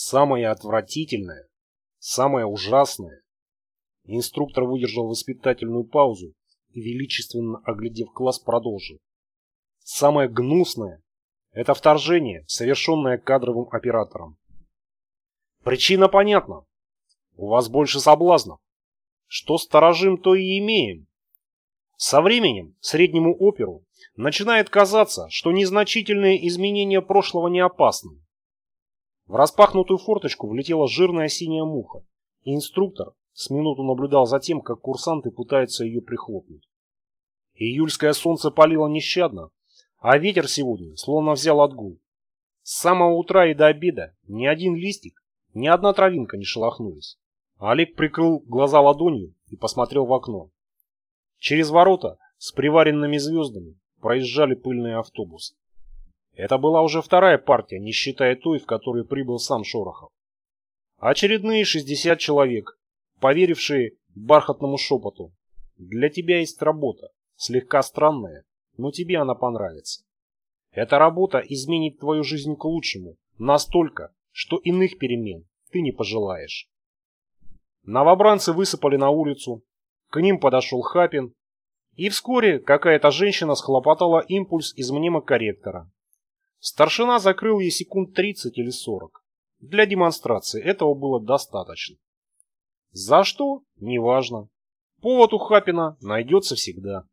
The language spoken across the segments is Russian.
Самое отвратительное, самое ужасное. Инструктор выдержал воспитательную паузу и, величественно оглядев класс, продолжил. Самое гнусное – это вторжение, совершенное кадровым оператором. Причина понятна. У вас больше соблазнов. Что сторожим, то и имеем. Со временем среднему оперу начинает казаться, что незначительные изменения прошлого не опасны. В распахнутую форточку влетела жирная синяя муха, и инструктор с минуту наблюдал за тем, как курсанты пытаются ее прихлопнуть. Июльское солнце палило нещадно, а ветер сегодня словно взял отгул. С самого утра и до обеда ни один листик, ни одна травинка не шелохнулись. Олег прикрыл глаза ладонью и посмотрел в окно. Через ворота с приваренными звездами проезжали пыльные автобусы. Это была уже вторая партия, не считая той, в которой прибыл сам Шорохов. Очередные 60 человек, поверившие бархатному шепоту. Для тебя есть работа, слегка странная, но тебе она понравится. Эта работа изменит твою жизнь к лучшему, настолько, что иных перемен ты не пожелаешь. Новобранцы высыпали на улицу, к ним подошел Хапин, и вскоре какая-то женщина схлопотала импульс из мнемокорректора. Старшина закрыл ей секунд 30 или 40. Для демонстрации этого было достаточно. За что? Неважно. Повод у Хапина найдется всегда.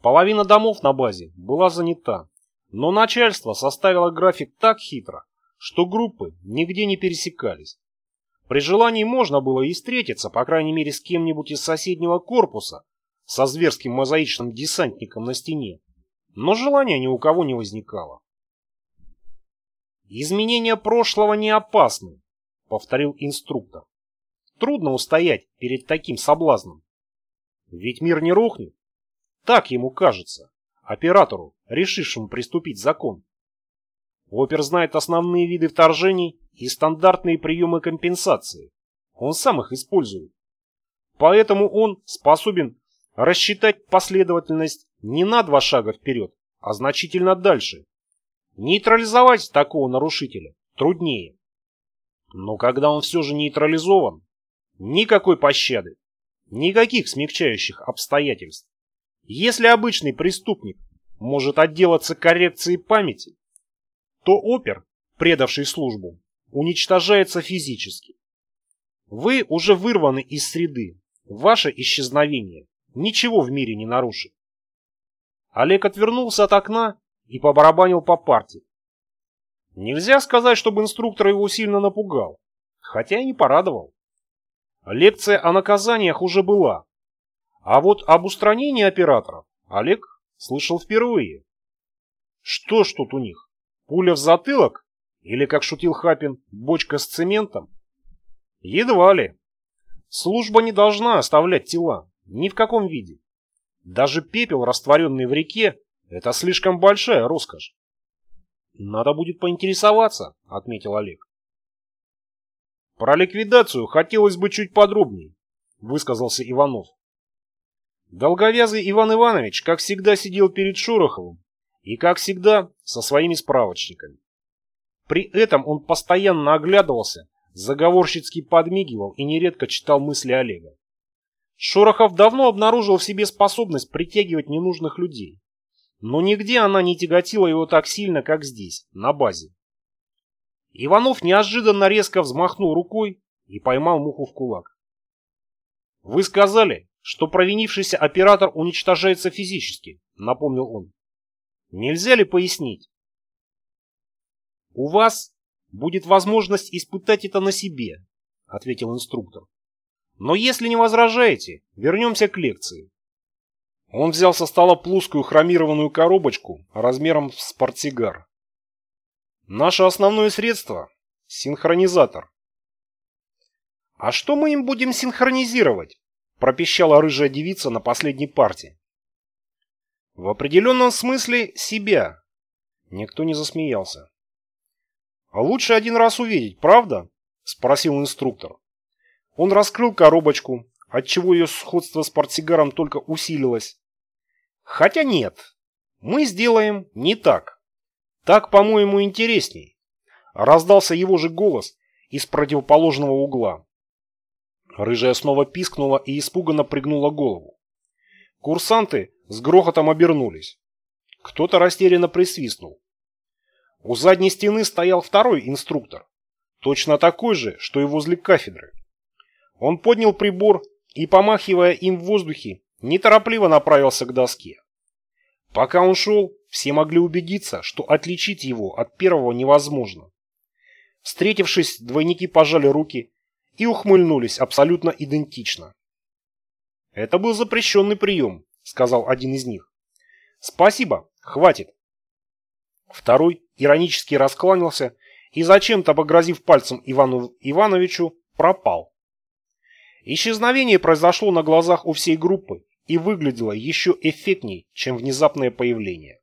Половина домов на базе была занята, но начальство составило график так хитро, что группы нигде не пересекались. При желании можно было и встретиться, по крайней мере, с кем-нибудь из соседнего корпуса, со зверским мозаичным десантником на стене, но желания ни у кого не возникало. «Изменения прошлого не опасны», — повторил инструктор. «Трудно устоять перед таким соблазном. Ведь мир не рухнет. Так ему кажется, оператору, решившему приступить закон. Опер знает основные виды вторжений и стандартные приемы компенсации. Он сам их использует. Поэтому он способен рассчитать последовательность не на два шага вперед, а значительно дальше. Нейтрализовать такого нарушителя труднее. Но когда он все же нейтрализован, никакой пощады, никаких смягчающих обстоятельств. Если обычный преступник может отделаться коррекцией памяти, то опер, предавший службу, уничтожается физически. Вы уже вырваны из среды, ваше исчезновение ничего в мире не нарушит. Олег отвернулся от окна и побарабанил по парте. Нельзя сказать, чтобы инструктор его сильно напугал, хотя и не порадовал. Лекция о наказаниях уже была, а вот об устранении операторов Олег слышал впервые. Что ж тут у них? Пуля в затылок? Или, как шутил Хапин, бочка с цементом? Едва ли. Служба не должна оставлять тела, ни в каком виде. Даже пепел, растворенный в реке, это слишком большая роскошь. Надо будет поинтересоваться, отметил Олег. Про ликвидацию хотелось бы чуть подробнее, высказался Иванов. Долговязый Иван Иванович, как всегда, сидел перед Шороховым и, как всегда, со своими справочниками. При этом он постоянно оглядывался, заговорщицки подмигивал и нередко читал мысли Олега. Шорохов давно обнаружил в себе способность притягивать ненужных людей. Но нигде она не тяготила его так сильно, как здесь, на базе. Иванов неожиданно резко взмахнул рукой и поймал муху в кулак. «Вы сказали, что провинившийся оператор уничтожается физически», — напомнил он. «Нельзя ли пояснить?» «У вас будет возможность испытать это на себе», — ответил инструктор. Но если не возражаете, вернемся к лекции. Он взял со стола плоскую хромированную коробочку размером с портсигар. Наше основное средство – синхронизатор. «А что мы им будем синхронизировать?» – пропищала рыжая девица на последней партии. «В определенном смысле себя». Никто не засмеялся. «А лучше один раз увидеть, правда?» – спросил инструктор. Он раскрыл коробочку, отчего ее сходство с портсигаром только усилилось. Хотя нет, мы сделаем не так. Так, по-моему, интересней. раздался его же голос из противоположного угла. Рыжая снова пискнула и испуганно пригнула голову. Курсанты с грохотом обернулись. Кто-то растерянно присвистнул. У задней стены стоял второй инструктор, точно такой же, что и возле кафедры. Он поднял прибор и, помахивая им в воздухе, неторопливо направился к доске. Пока он шел, все могли убедиться, что отличить его от первого невозможно. Встретившись, двойники пожали руки и ухмыльнулись абсолютно идентично. «Это был запрещенный прием», — сказал один из них. «Спасибо, хватит». Второй иронически раскланялся и, зачем-то погрозив пальцем Ивану Ивановичу, пропал. Исчезновение произошло на глазах у всей группы и выглядело еще эффектней, чем внезапное появление.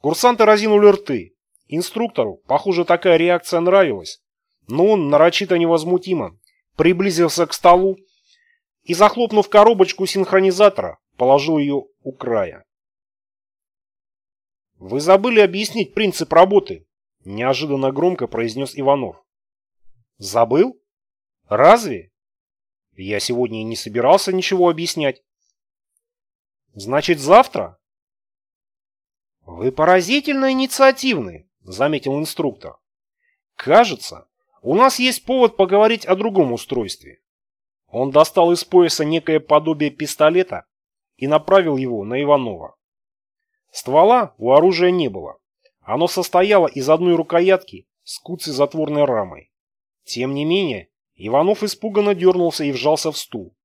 Курсанты разинули рты. Инструктору, похоже, такая реакция нравилась, но он нарочито невозмутимо приблизился к столу и, захлопнув коробочку синхронизатора, положил ее у края. «Вы забыли объяснить принцип работы», – неожиданно громко произнес Иванов. «Забыл? Разве? Я сегодня и не собирался ничего объяснять». «Значит, завтра?» «Вы поразительно инициативны», – заметил инструктор. «Кажется, у нас есть повод поговорить о другом устройстве». Он достал из пояса некое подобие пистолета и направил его на Иванова. Ствола у оружия не было. Оно состояло из одной рукоятки с куцей затворной рамой. Тем не менее, Иванов испуганно дернулся и вжался в стул.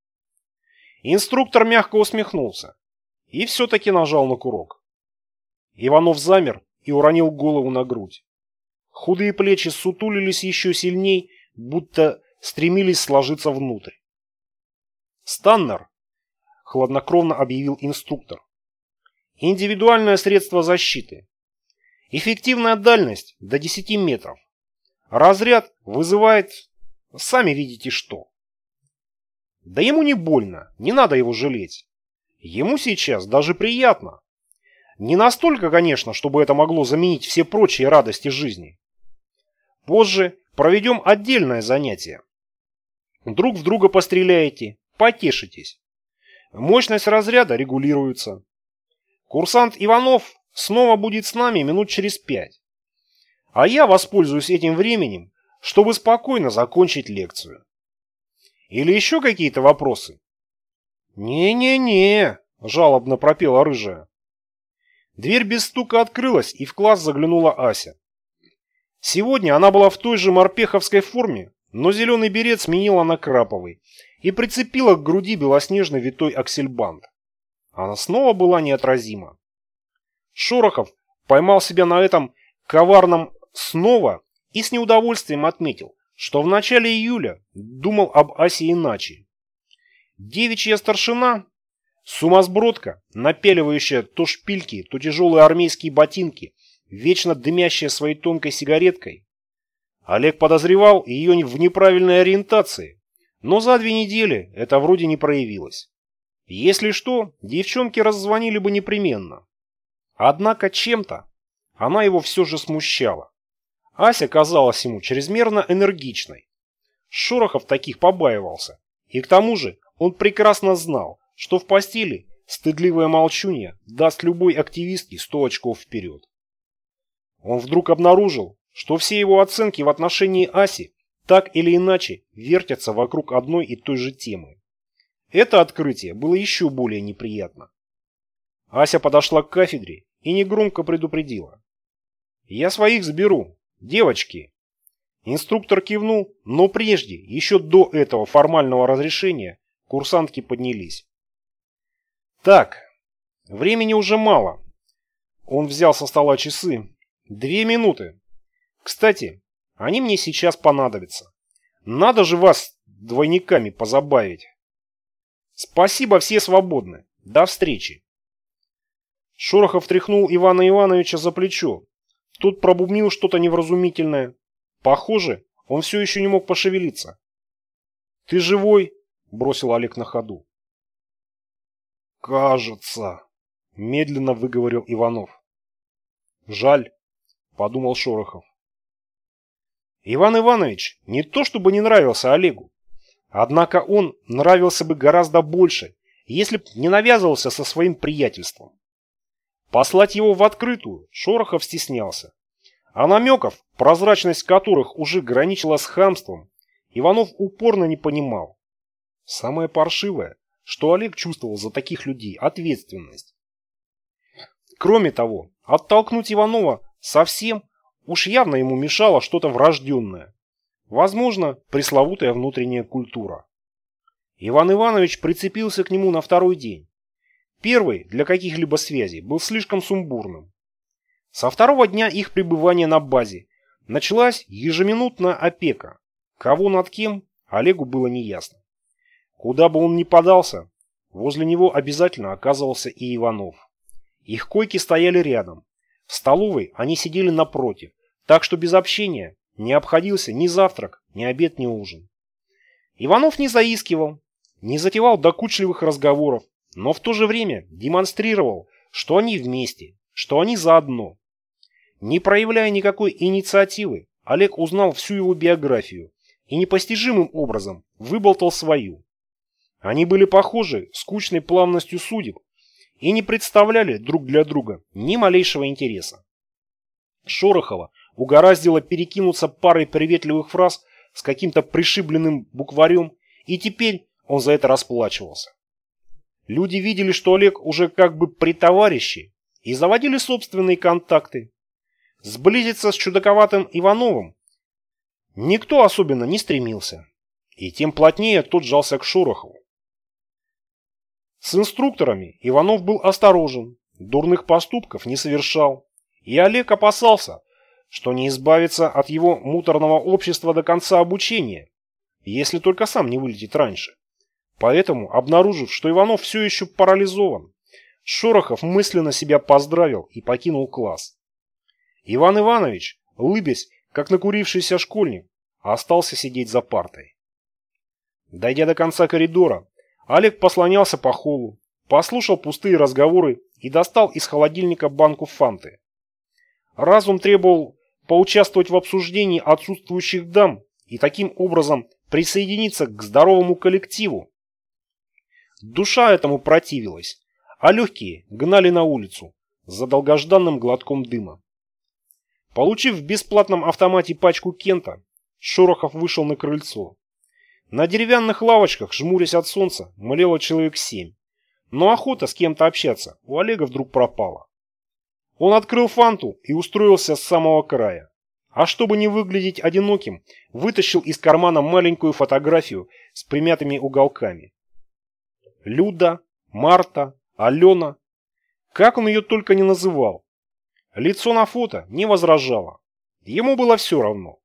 Инструктор мягко усмехнулся и все-таки нажал на курок. Иванов замер и уронил голову на грудь. Худые плечи сутулились еще сильней, будто стремились сложиться внутрь. «Станнер!» — хладнокровно объявил инструктор. Индивидуальное средство защиты. Эффективная дальность до 10 метров. Разряд вызывает... Сами видите что. Да ему не больно, не надо его жалеть. Ему сейчас даже приятно. Не настолько, конечно, чтобы это могло заменить все прочие радости жизни. Позже проведем отдельное занятие. Друг в друга постреляете, потешитесь. Мощность разряда регулируется. Курсант Иванов снова будет с нами минут через пять. А я воспользуюсь этим временем, чтобы спокойно закончить лекцию. Или еще какие-то вопросы? «Не-не-не», — жалобно пропела рыжая. Дверь без стука открылась, и в класс заглянула Ася. Сегодня она была в той же морпеховской форме, но зеленый берет сменила на краповый и прицепила к груди белоснежный витой аксельбант. Она снова была неотразима. Шорохов поймал себя на этом коварном «снова» и с неудовольствием отметил, что в начале июля думал об Асе иначе. Девичья старшина, сумасбродка, напяливающая то шпильки, то тяжелые армейские ботинки, вечно дымящая своей тонкой сигареткой. Олег подозревал ее в неправильной ориентации, но за две недели это вроде не проявилось. Если что, девчонки раззвонили бы непременно. Однако чем-то она его все же смущала. Ася казалась ему чрезмерно энергичной. Шорохов таких побаивался. И к тому же он прекрасно знал, что в постели стыдливое молчунье даст любой активистке сто очков вперед. Он вдруг обнаружил, что все его оценки в отношении Аси так или иначе вертятся вокруг одной и той же темы. Это открытие было еще более неприятно. Ася подошла к кафедре и негромко предупредила. «Я своих заберу. Девочки!» Инструктор кивнул, но прежде, еще до этого формального разрешения, курсантки поднялись. «Так, времени уже мало». Он взял со стола часы. «Две минуты. Кстати, они мне сейчас понадобятся. Надо же вас двойниками позабавить». Спасибо, все свободны. До встречи. Шорохов тряхнул Ивана Ивановича за плечо. Тут пробубнил что-то невразумительное. Похоже, он все еще не мог пошевелиться. «Ты живой?» – бросил Олег на ходу. «Кажется», – медленно выговорил Иванов. «Жаль», – подумал Шорохов. Иван Иванович не то чтобы не нравился Олегу, однако он нравился бы гораздо больше, если б не навязывался со своим приятельством. Послать его в открытую Шорохов стеснялся, а намеков, прозрачность которых уже граничила с хамством, Иванов упорно не понимал. Самое паршивое, что Олег чувствовал за таких людей ответственность. Кроме того, оттолкнуть Иванова совсем уж явно ему мешало что-то врожденное. Возможно, пресловутая внутренняя культура. Иван Иванович прицепился к нему на второй день. Первый для каких-либо связей был слишком сумбурным. Со второго дня их пребывания на базе началась ежеминутная опека. Кого над кем, Олегу было неясно. Куда бы он ни подался, возле него обязательно оказывался и Иванов. Их койки стояли рядом. В столовой они сидели напротив, так что без общения не обходился ни завтрак, ни обед, ни ужин. Иванов не заискивал, не затевал докучливых разговоров, но в то же время демонстрировал, что они вместе, что они заодно. Не проявляя никакой инициативы, Олег узнал всю его биографию и непостижимым образом выболтал свою. Они были похожи скучной плавностью судеб и не представляли друг для друга ни малейшего интереса. Шорохова угораздило перекинуться парой приветливых фраз с каким-то пришибленным букварем, и теперь он за это расплачивался. Люди видели, что Олег уже как бы при товарище, и заводили собственные контакты. Сблизиться с чудаковатым Ивановым никто особенно не стремился, и тем плотнее тот жался к Шорохову. С инструкторами Иванов был осторожен, дурных поступков не совершал, и Олег опасался, что не избавится от его муторного общества до конца обучения, если только сам не вылетит раньше. Поэтому, обнаружив, что Иванов все еще парализован, Шорохов мысленно себя поздравил и покинул класс. Иван Иванович, улыбясь, как накурившийся школьник, остался сидеть за партой. Дойдя до конца коридора, Олег послонялся по холлу, послушал пустые разговоры и достал из холодильника банку фанты. Разум требовал поучаствовать в обсуждении отсутствующих дам и таким образом присоединиться к здоровому коллективу. Душа этому противилась, а легкие гнали на улицу за долгожданным глотком дыма. Получив в бесплатном автомате пачку Кента, Шорохов вышел на крыльцо. На деревянных лавочках, жмурясь от солнца, молело человек семь. Но охота с кем-то общаться у Олега вдруг пропала. Он открыл фанту и устроился с самого края. А чтобы не выглядеть одиноким, вытащил из кармана маленькую фотографию с примятыми уголками. Люда, Марта, Алена. Как он ее только не называл. Лицо на фото не возражало. Ему было все равно.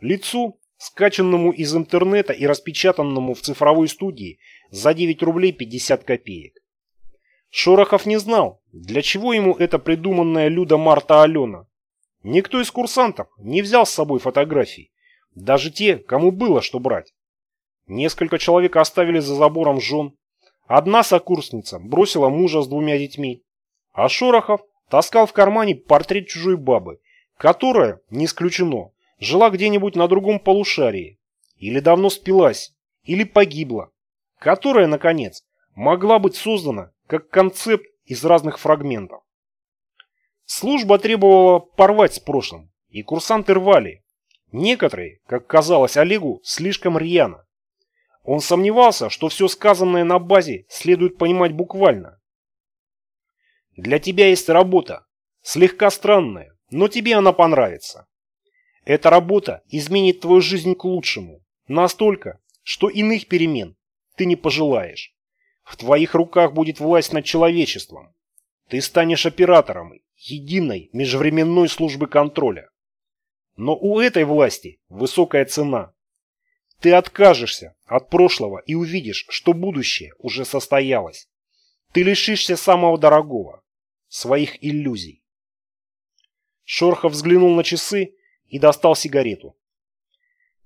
Лицу скачанному из интернета и распечатанному в цифровой студии за 9 рублей 50 копеек. Шорохов не знал, для чего ему эта придуманная Люда Марта Алена. Никто из курсантов не взял с собой фотографий, даже те, кому было что брать. Несколько человек оставили за забором жен. Одна сокурсница бросила мужа с двумя детьми, а Шорохов таскал в кармане портрет чужой бабы, которая, не исключено, жила где-нибудь на другом полушарии, или давно спилась, или погибла, которая, наконец, могла быть создана как концепт из разных фрагментов. Служба требовала порвать с прошлым, и курсанты рвали. Некоторые, как казалось Олегу, слишком рьяно. Он сомневался, что все сказанное на базе следует понимать буквально. Для тебя есть работа, слегка странная, но тебе она понравится. Эта работа изменит твою жизнь к лучшему. Настолько, что иных перемен ты не пожелаешь. В твоих руках будет власть над человечеством. Ты станешь оператором единой межвременной службы контроля. Но у этой власти высокая цена. Ты откажешься от прошлого и увидишь, что будущее уже состоялось. Ты лишишься самого дорогого – своих иллюзий. Шорхов взглянул на часы и достал сигарету.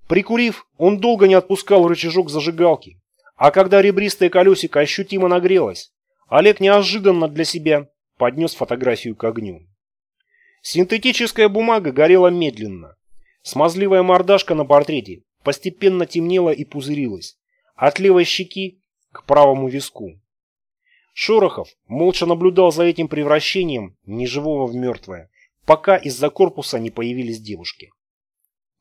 Прикурив, он долго не отпускал рычажок зажигалки, а когда ребристое колесико ощутимо нагрелось, Олег неожиданно для себя поднес фотографию к огню. Синтетическая бумага горела медленно. Смазливая мордашка на портрете постепенно темнела и пузырилась, от левой щеки к правому виску. Шорохов молча наблюдал за этим превращением неживого в мертвое, пока из-за корпуса не появились девушки.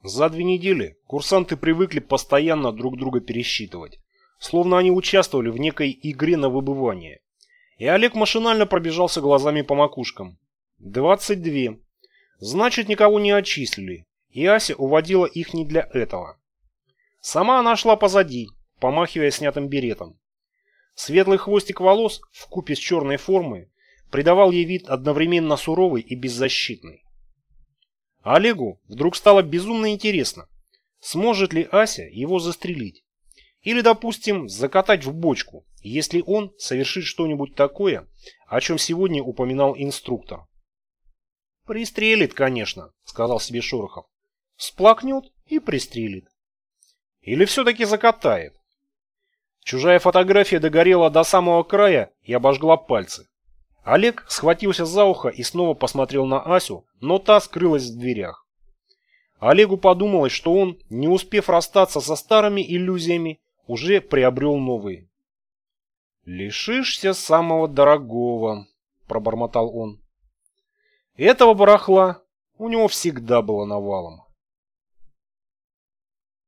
За две недели курсанты привыкли постоянно друг друга пересчитывать, словно они участвовали в некой игре на выбывание. И Олег машинально пробежался глазами по макушкам. Двадцать две. Значит, никого не отчислили, и Ася уводила их не для этого. Сама она шла позади, помахивая снятым беретом. Светлый хвостик волос в купе с черной формой придавал ей вид одновременно суровый и беззащитный. Олегу вдруг стало безумно интересно, сможет ли Ася его застрелить. Или, допустим, закатать в бочку, если он совершит что-нибудь такое, о чем сегодня упоминал инструктор. «Пристрелит, конечно», — сказал себе Шорохов. «Сплакнет и пристрелит». Или все-таки закатает. Чужая фотография догорела до самого края и обожгла пальцы. Олег схватился за ухо и снова посмотрел на Асю, но та скрылась в дверях. Олегу подумалось, что он, не успев расстаться со старыми иллюзиями, уже приобрел новые. «Лишишься самого дорогого», — пробормотал он. Этого барахла у него всегда было навалом.